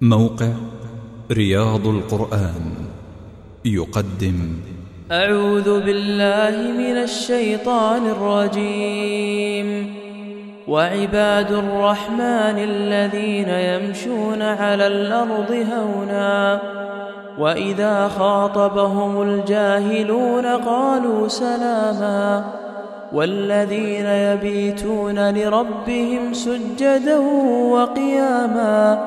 موقع رياض القرآن يقدم. أعوذ بالله من الشيطان الرجيم. وعباد الرحمن الذين يمشون على الأرض هونا وإذا خاطبهم الجاهلون قالوا سلاما. والذين يبيتون لربهم سجدا وقياما.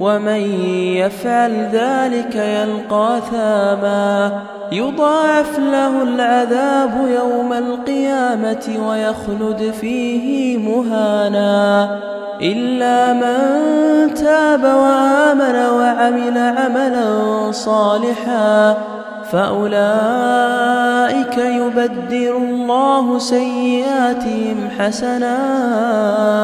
ومن يفعل ذلك يلقى ثاما يضاعف له العذاب يوم القيامة ويخلد فيه مهانا. إلا من تاب وآمن وعمل عملا صالحا فأولئك يبدل الله سيئاتهم حسنات.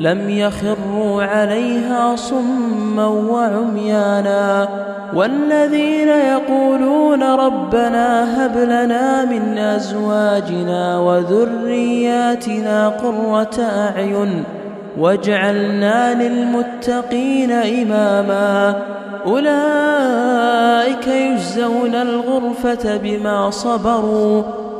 لم يخروا عليها صما وعميانا والذين يقولون ربنا هب لنا من أزواجنا وذرياتنا قرة أعين واجعلنا للمتقين إماما أولئك يجزون الغرفة بما صبروا